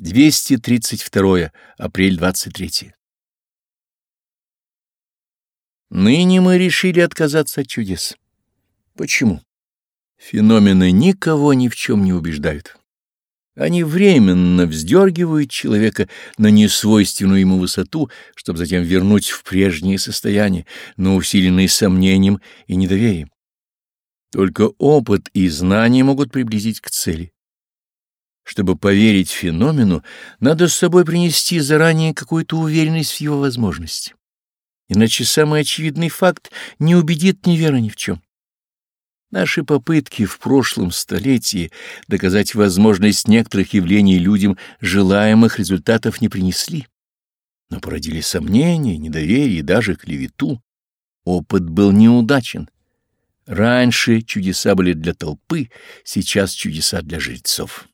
232 апрель 23 Ныне мы решили отказаться от чудес. Почему? Феномены никого ни в чем не убеждают. Они временно вздергивают человека на несвойственную ему высоту, чтобы затем вернуть в прежнее состояние, но усиленное сомнением и недоверием. Только опыт и знания могут приблизить к цели. Чтобы поверить феномену, надо с собой принести заранее какую-то уверенность в его возможности. Иначе самый очевидный факт не убедит ни вера ни в чем. Наши попытки в прошлом столетии доказать возможность некоторых явлений людям желаемых результатов не принесли, но породили сомнения, недоверие и даже клевету. Опыт был неудачен. Раньше чудеса были для толпы, сейчас чудеса для жрецов.